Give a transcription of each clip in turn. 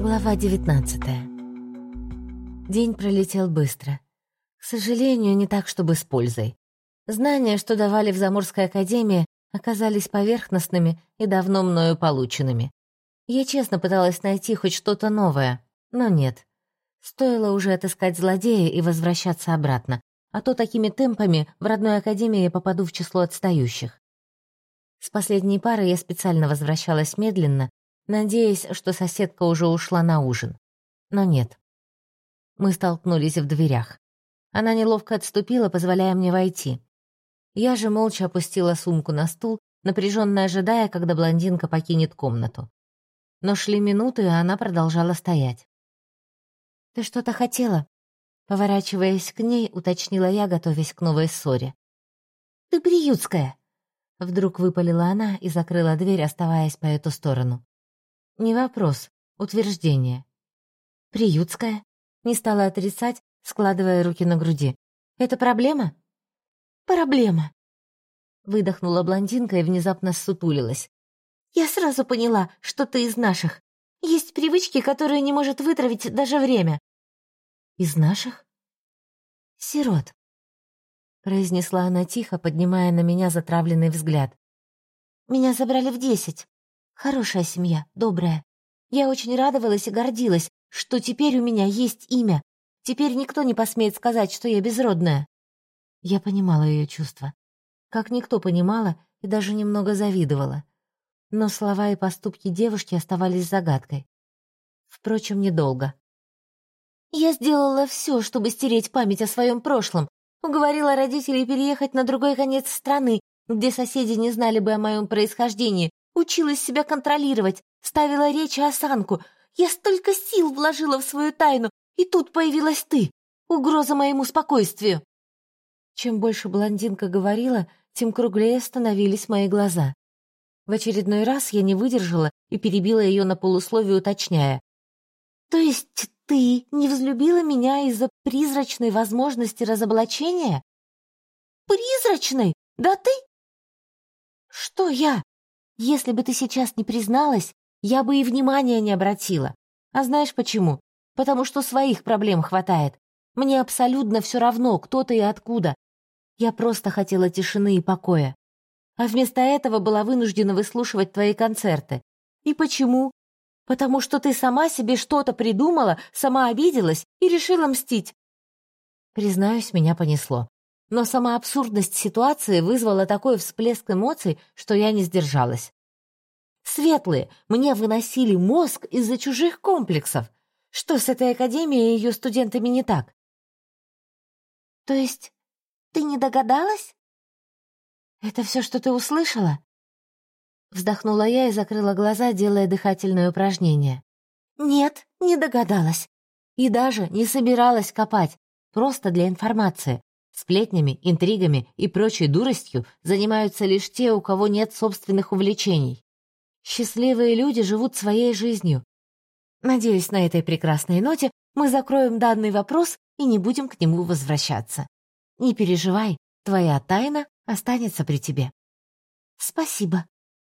Глава 19 День пролетел быстро. К сожалению, не так, чтобы с пользой. Знания, что давали в Заморской академии, оказались поверхностными и давно мною полученными. Я честно пыталась найти хоть что-то новое, но нет. Стоило уже отыскать злодея и возвращаться обратно, а то такими темпами в родной академии я попаду в число отстающих. С последней пары я специально возвращалась медленно, надеясь, что соседка уже ушла на ужин. Но нет. Мы столкнулись в дверях. Она неловко отступила, позволяя мне войти. Я же молча опустила сумку на стул, напряженно ожидая, когда блондинка покинет комнату. Но шли минуты, и она продолжала стоять. «Ты что-то хотела?» Поворачиваясь к ней, уточнила я, готовясь к новой ссоре. «Ты приютская!» Вдруг выпалила она и закрыла дверь, оставаясь по эту сторону. Не вопрос, утверждение. «Приютская?» Не стала отрицать, складывая руки на груди. «Это проблема?» «Проблема!» Выдохнула блондинка и внезапно ссутулилась. «Я сразу поняла, что ты из наших. Есть привычки, которые не может вытравить даже время». «Из наших?» «Сирот», — произнесла она тихо, поднимая на меня затравленный взгляд. «Меня забрали в десять. Хорошая семья, добрая. Я очень радовалась и гордилась, что теперь у меня есть имя. Теперь никто не посмеет сказать, что я безродная». Я понимала ее чувства. Как никто понимала и даже немного завидовала. Но слова и поступки девушки оставались загадкой. Впрочем, недолго. «Я сделала все, чтобы стереть память о своем прошлом, Уговорила родителей переехать на другой конец страны, где соседи не знали бы о моем происхождении. Училась себя контролировать, ставила речь и осанку. Я столько сил вложила в свою тайну, и тут появилась ты. Угроза моему спокойствию. Чем больше блондинка говорила, тем круглее становились мои глаза. В очередной раз я не выдержала и перебила ее на полусловие, уточняя. «То есть ты не взлюбила меня из-за призрачной возможности разоблачения? Призрачной? Да ты? Что я? Если бы ты сейчас не призналась, я бы и внимания не обратила. А знаешь почему? Потому что своих проблем хватает. Мне абсолютно все равно, кто ты и откуда. Я просто хотела тишины и покоя. А вместо этого была вынуждена выслушивать твои концерты. И почему? потому что ты сама себе что-то придумала, сама обиделась и решила мстить. Признаюсь, меня понесло. Но сама абсурдность ситуации вызвала такой всплеск эмоций, что я не сдержалась. Светлые мне выносили мозг из-за чужих комплексов. Что с этой академией и ее студентами не так? То есть ты не догадалась? Это все, что ты услышала? Вздохнула я и закрыла глаза, делая дыхательное упражнение. Нет, не догадалась. И даже не собиралась копать, просто для информации. Сплетнями, интригами и прочей дуростью занимаются лишь те, у кого нет собственных увлечений. Счастливые люди живут своей жизнью. Надеюсь, на этой прекрасной ноте мы закроем данный вопрос и не будем к нему возвращаться. Не переживай, твоя тайна останется при тебе. Спасибо,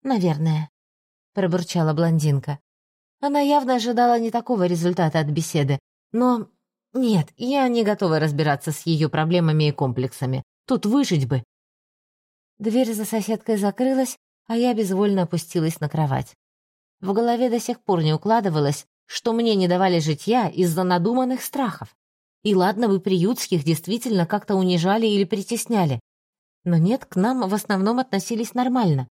«Наверное», — пробурчала блондинка. Она явно ожидала не такого результата от беседы, но... Нет, я не готова разбираться с ее проблемами и комплексами. Тут выжить бы. Дверь за соседкой закрылась, а я безвольно опустилась на кровать. В голове до сих пор не укладывалось, что мне не давали житья из-за надуманных страхов. И ладно бы приютских действительно как-то унижали или притесняли. Но нет, к нам в основном относились нормально.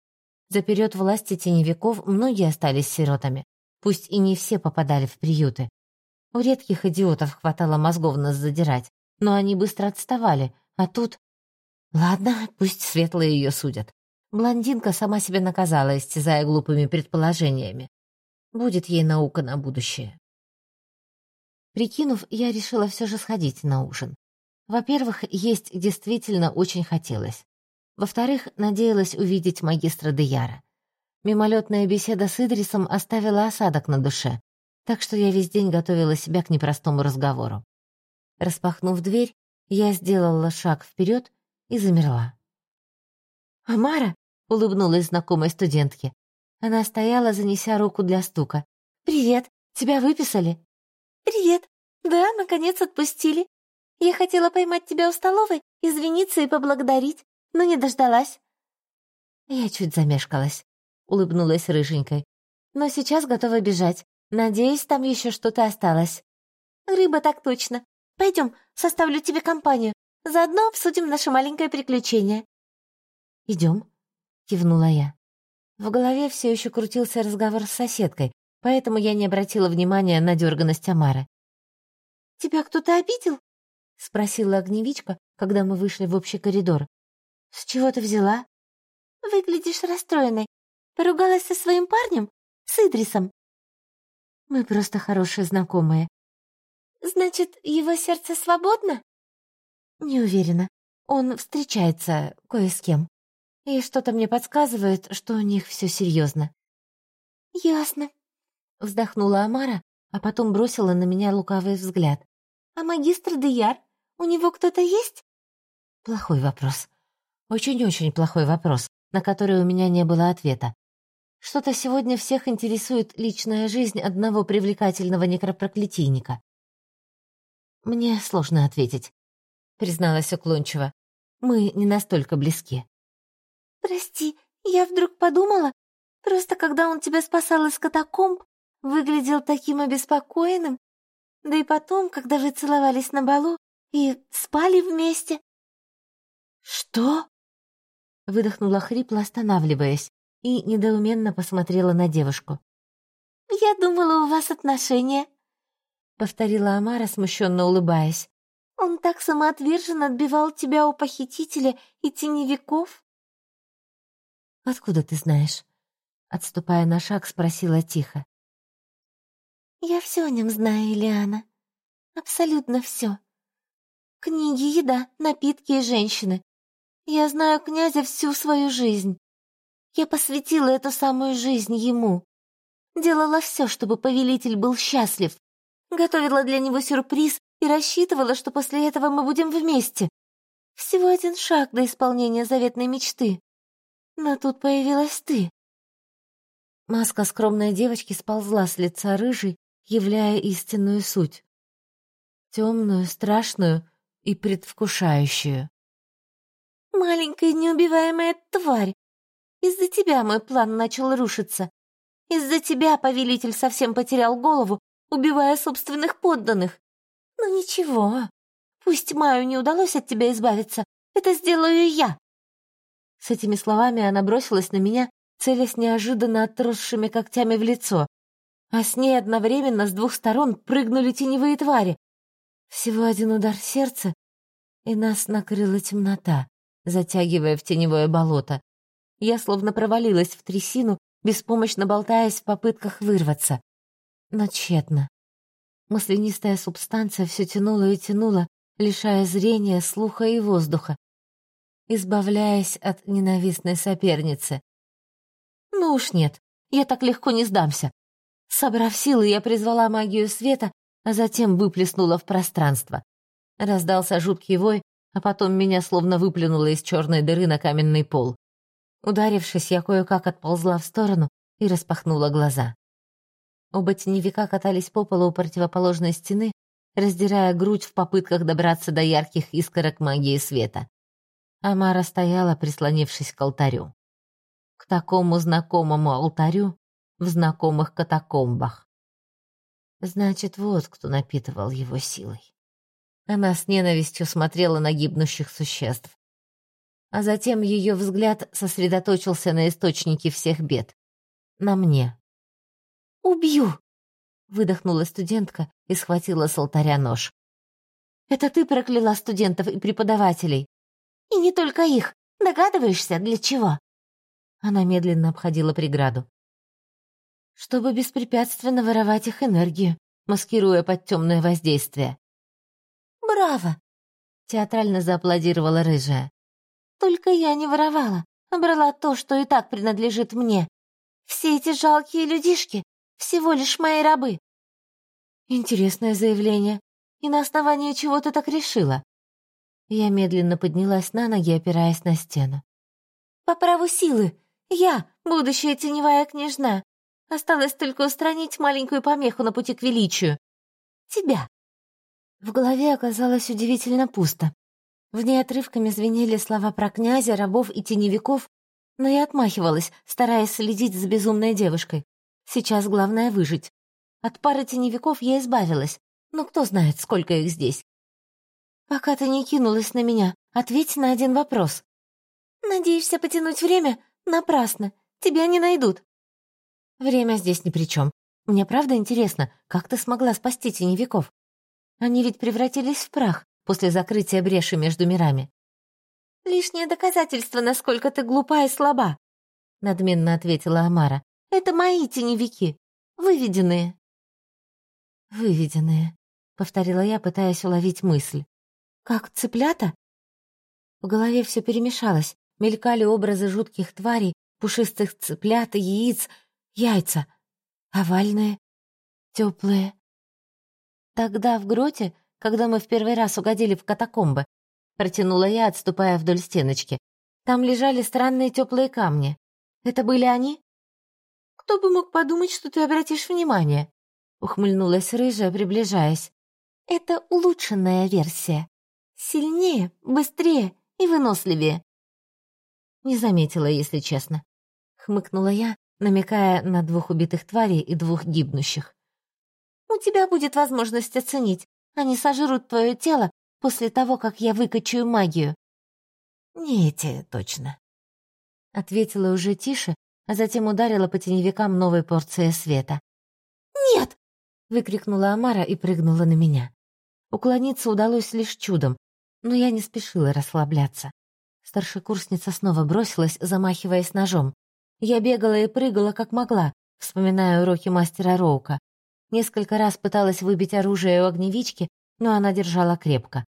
За период власти теневиков многие остались сиротами, пусть и не все попадали в приюты. У редких идиотов хватало мозгов нас задирать, но они быстро отставали, а тут... Ладно, пусть светлые ее судят. Блондинка сама себя наказала, истязая глупыми предположениями. Будет ей наука на будущее. Прикинув, я решила все же сходить на ужин. Во-первых, есть действительно очень хотелось. Во-вторых, надеялась увидеть магистра Деяра. Мимолетная беседа с Идрисом оставила осадок на душе, так что я весь день готовила себя к непростому разговору. Распахнув дверь, я сделала шаг вперед и замерла. «Амара!» — улыбнулась знакомой студентке. Она стояла, занеся руку для стука. «Привет! Тебя выписали?» «Привет. Да, наконец отпустили. Я хотела поймать тебя у столовой, извиниться и поблагодарить, но не дождалась». Я чуть замешкалась, улыбнулась рыженькой. «Но сейчас готова бежать. Надеюсь, там еще что-то осталось». «Рыба так точно. Пойдем, составлю тебе компанию. Заодно обсудим наше маленькое приключение». «Идем», — кивнула я. В голове все еще крутился разговор с соседкой, поэтому я не обратила внимания на дерганность Амары. «Тебя кто-то обидел?» — спросила огневичка, когда мы вышли в общий коридор. «С чего ты взяла?» «Выглядишь расстроенной. Поругалась со своим парнем? С Идрисом?» «Мы просто хорошие знакомые». «Значит, его сердце свободно?» «Не уверена. Он встречается кое с кем. И что-то мне подсказывает, что у них все серьезно. «Ясно», — вздохнула Амара, а потом бросила на меня лукавый взгляд. «А магистр Деяр? У него кто-то есть?» Плохой вопрос. Очень-очень плохой вопрос, на который у меня не было ответа. Что-то сегодня всех интересует личная жизнь одного привлекательного некропроклятийника. «Мне сложно ответить», — призналась уклончиво. «Мы не настолько близки». «Прости, я вдруг подумала, просто когда он тебя спасал из катакомб, выглядел таким обеспокоенным. Да и потом, когда вы целовались на балу и спали вместе. «Что?» — выдохнула хрипло, останавливаясь, и недоуменно посмотрела на девушку. «Я думала, у вас отношения», — повторила Амара, смущенно улыбаясь. «Он так самоотверженно отбивал тебя у похитителя и теневиков». «Откуда ты знаешь?» Отступая на шаг, спросила тихо. «Я все о нем знаю, Ильяна. Абсолютно все. Книги, еда, напитки и женщины. Я знаю князя всю свою жизнь. Я посвятила эту самую жизнь ему. Делала все, чтобы повелитель был счастлив. Готовила для него сюрприз и рассчитывала, что после этого мы будем вместе. Всего один шаг до исполнения заветной мечты. Но тут появилась ты. Маска скромной девочки сползла с лица рыжей, являя истинную суть. Темную, страшную и предвкушающую. «Маленькая неубиваемая тварь! Из-за тебя мой план начал рушиться. Из-за тебя повелитель совсем потерял голову, убивая собственных подданных. Но ничего, пусть Маю не удалось от тебя избавиться, это сделаю я!» С этими словами она бросилась на меня, целясь неожиданно отросшими когтями в лицо а с ней одновременно с двух сторон прыгнули теневые твари. Всего один удар сердца, и нас накрыла темнота, затягивая в теневое болото. Я словно провалилась в трясину, беспомощно болтаясь в попытках вырваться. Но тщетно. Маслянистая субстанция все тянула и тянула, лишая зрения, слуха и воздуха, избавляясь от ненавистной соперницы. Ну уж нет, я так легко не сдамся. Собрав силы, я призвала магию света, а затем выплеснула в пространство. Раздался жуткий вой, а потом меня словно выплюнуло из черной дыры на каменный пол. Ударившись, я кое-как отползла в сторону и распахнула глаза. Оба теневика катались по полу у противоположной стены, раздирая грудь в попытках добраться до ярких искорок магии света. Амара стояла, прислонившись к алтарю. К такому знакомому алтарю в знакомых катакомбах. Значит, вот кто напитывал его силой. Она с ненавистью смотрела на гибнущих существ. А затем ее взгляд сосредоточился на источнике всех бед. На мне. «Убью!» — выдохнула студентка и схватила с алтаря нож. «Это ты прокляла студентов и преподавателей. И не только их. Догадываешься, для чего?» Она медленно обходила преграду чтобы беспрепятственно воровать их энергию, маскируя под темное воздействие. «Браво!» — театрально зааплодировала рыжая. «Только я не воровала, брала то, что и так принадлежит мне. Все эти жалкие людишки — всего лишь мои рабы». «Интересное заявление. И на основании чего ты так решила?» Я медленно поднялась на ноги, опираясь на стену. «По праву силы. Я, будущая теневая княжна, Осталось только устранить маленькую помеху на пути к величию. Тебя. В голове оказалось удивительно пусто. В ней отрывками звенели слова про князя, рабов и теневиков, но я отмахивалась, стараясь следить за безумной девушкой. Сейчас главное выжить. От пары теневиков я избавилась, но кто знает, сколько их здесь. Пока ты не кинулась на меня, ответь на один вопрос. Надеешься потянуть время? Напрасно. Тебя не найдут. Время здесь ни при чем. Мне правда интересно, как ты смогла спасти теневиков? Они ведь превратились в прах после закрытия бреши между мирами. «Лишнее доказательство, насколько ты глупа и слаба», — надменно ответила Амара. «Это мои теневики, выведенные». «Выведенные», — повторила я, пытаясь уловить мысль. «Как цыплята?» В голове все перемешалось, мелькали образы жутких тварей, пушистых цыплят и яиц, яйца, овальные, теплые. Тогда в гроте, когда мы в первый раз угодили в катакомбы, протянула я, отступая вдоль стеночки. Там лежали странные теплые камни. Это были они? Кто бы мог подумать, что ты обратишь внимание? Ухмыльнулась рыжая, приближаясь. Это улучшенная версия. Сильнее, быстрее и выносливее. Не заметила, если честно. Хмыкнула я, намекая на двух убитых тварей и двух гибнущих. У тебя будет возможность оценить. Они сожрут твое тело после того, как я выкачаю магию». «Не эти, точно», — ответила уже тише, а затем ударила по теневикам новой порцией света. «Нет!» — выкрикнула Амара и прыгнула на меня. Уклониться удалось лишь чудом, но я не спешила расслабляться. Старшекурсница снова бросилась, замахиваясь ножом. Я бегала и прыгала, как могла, вспоминая уроки мастера Роука. Несколько раз пыталась выбить оружие у огневички, но она держала крепко.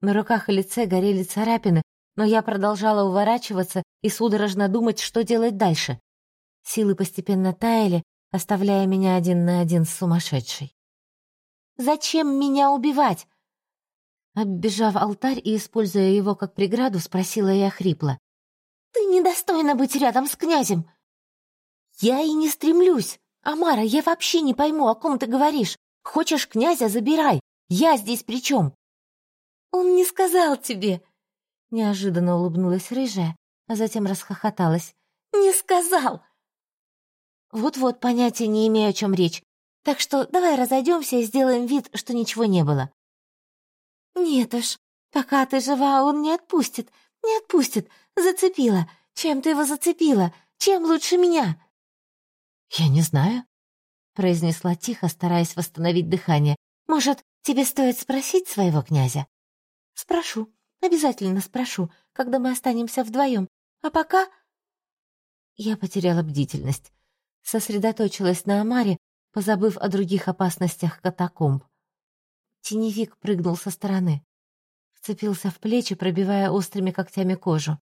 На руках и лице горели царапины, но я продолжала уворачиваться и судорожно думать, что делать дальше. Силы постепенно таяли, оставляя меня один на один с сумасшедшей. «Зачем меня убивать?» Оббежав алтарь и используя его как преграду, спросила я хрипло. «Ты недостойна быть рядом с князем!» «Я и не стремлюсь!» «Амара, я вообще не пойму, о ком ты говоришь. Хочешь князя, забирай. Я здесь при чем?» «Он не сказал тебе!» Неожиданно улыбнулась рыжая, а затем расхохоталась. «Не сказал!» «Вот-вот, понятия не имею, о чем речь. Так что давай разойдемся и сделаем вид, что ничего не было». «Нет уж, пока ты жива, он не отпустит. Не отпустит. Зацепила. Чем ты его зацепила? Чем лучше меня?» «Я не знаю», — произнесла тихо, стараясь восстановить дыхание. «Может, тебе стоит спросить своего князя?» «Спрошу, обязательно спрошу, когда мы останемся вдвоем. А пока...» Я потеряла бдительность, сосредоточилась на Амаре, позабыв о других опасностях катакомб. Теневик прыгнул со стороны. Вцепился в плечи, пробивая острыми когтями кожу.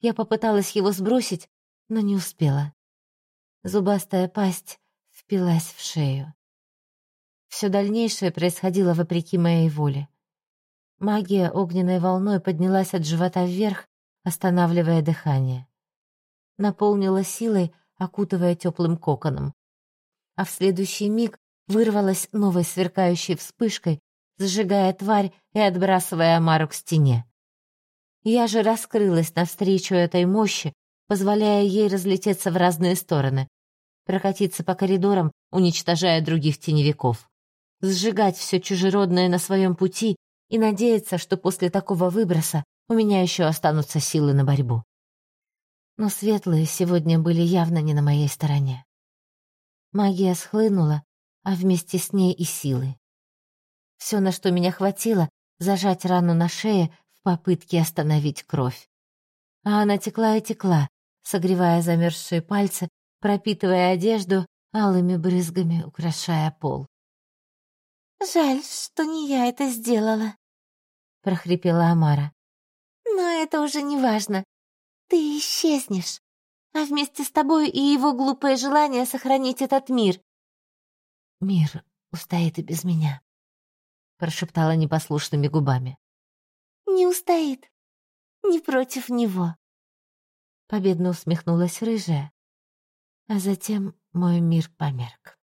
Я попыталась его сбросить, но не успела. Зубастая пасть впилась в шею. Все дальнейшее происходило вопреки моей воле. Магия огненной волной поднялась от живота вверх, останавливая дыхание. Наполнила силой, окутывая теплым коконом. А в следующий миг вырвалась новой сверкающей вспышкой, сжигая тварь и отбрасывая Амару к стене. Я же раскрылась навстречу этой мощи, позволяя ей разлететься в разные стороны, прокатиться по коридорам, уничтожая других теневиков, сжигать все чужеродное на своем пути и надеяться, что после такого выброса у меня еще останутся силы на борьбу. Но светлые сегодня были явно не на моей стороне. Магия схлынула, а вместе с ней и силы. Все, на что меня хватило, зажать рану на шее в попытке остановить кровь. А она текла и текла, согревая замерзшие пальцы, пропитывая одежду алыми брызгами, украшая пол. «Жаль, что не я это сделала», — прохрипела Амара. «Но это уже не важно. Ты исчезнешь, а вместе с тобой и его глупое желание сохранить этот мир». «Мир устоит и без меня», — прошептала непослушными губами. «Не устоит. Не против него», Победно усмехнулась рыжая, а затем мой мир померк.